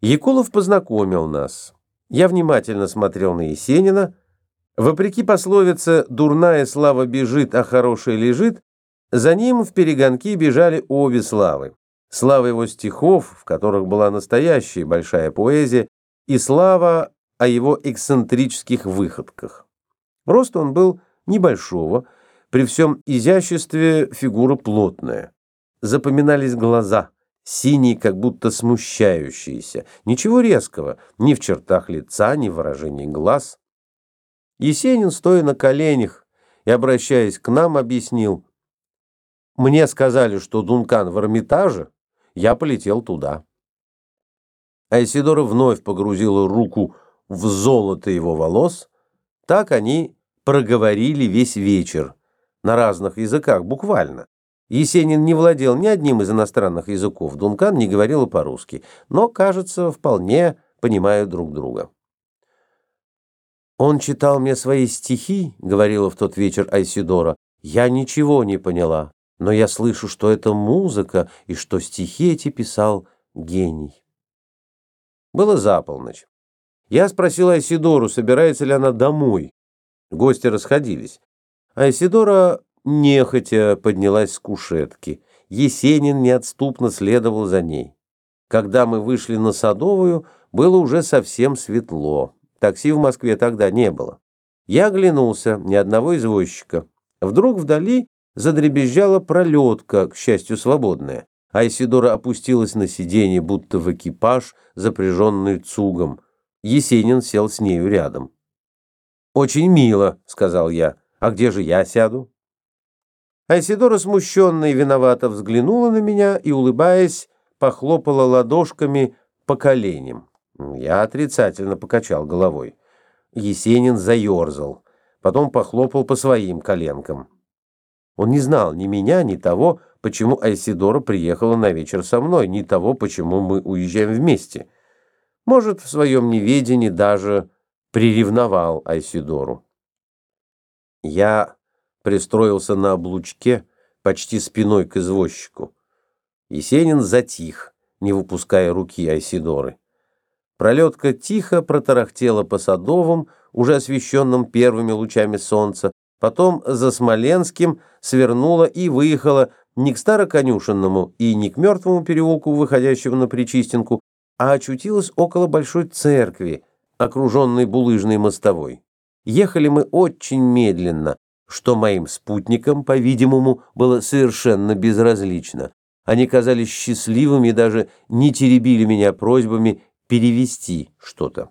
Якулов познакомил нас. Я внимательно смотрел на Есенина. Вопреки пословице «дурная слава бежит, а хорошая лежит», за ним в перегонки бежали обе славы. Слава его стихов, в которых была настоящая большая поэзия, и слава о его эксцентрических выходках. Рост он был небольшого, при всем изяществе фигура плотная. Запоминались глаза – синий, как будто смущающийся. Ничего резкого, ни в чертах лица, ни в выражении глаз. Есенин, стоя на коленях и обращаясь к нам, объяснил. «Мне сказали, что Дункан в Эрмитаже, я полетел туда». Айсидора вновь погрузила руку в золото его волос. Так они проговорили весь вечер, на разных языках, буквально. Есенин не владел ни одним из иностранных языков, Дункан не говорил по-русски, но, кажется, вполне понимают друг друга. «Он читал мне свои стихи», — говорила в тот вечер Айсидора. «Я ничего не поняла, но я слышу, что это музыка и что стихи эти писал гений». Было за полночь. Я спросил Айсидору, собирается ли она домой. Гости расходились. Айсидора нехотя поднялась с кушетки. Есенин неотступно следовал за ней. Когда мы вышли на Садовую, было уже совсем светло. Такси в Москве тогда не было. Я оглянулся, ни одного извозчика. Вдруг вдали задребезжала пролетка, к счастью, свободная. Айсидора опустилась на сиденье, будто в экипаж, запряженный цугом. Есенин сел с нею рядом. «Очень мило», — сказал я. «А где же я сяду?» Айсидора смущенно и виновато взглянула на меня и, улыбаясь, похлопала ладошками по коленям. Я отрицательно покачал головой. Есенин заерзал, потом похлопал по своим коленкам. Он не знал ни меня, ни того, почему Айсидора приехала на вечер со мной, ни того, почему мы уезжаем вместе. Может, в своем неведении даже приревновал Айсидору. Я пристроился на облучке, почти спиной к извозчику. Есенин затих, не выпуская руки Айсидоры. Пролетка тихо протарахтела по Садовым, уже освещенным первыми лучами солнца, потом за Смоленским свернула и выехала не к Староконюшенному и не к Мертвому переулку, выходящему на Причистенку, а очутилась около большой церкви, окруженной булыжной мостовой. Ехали мы очень медленно, что моим спутникам, по-видимому, было совершенно безразлично. Они казались счастливыми и даже не теребили меня просьбами перевести что-то.